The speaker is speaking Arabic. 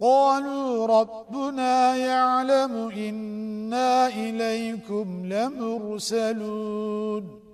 قالوا ربنا يعلم إنا إليكم لمرسلون.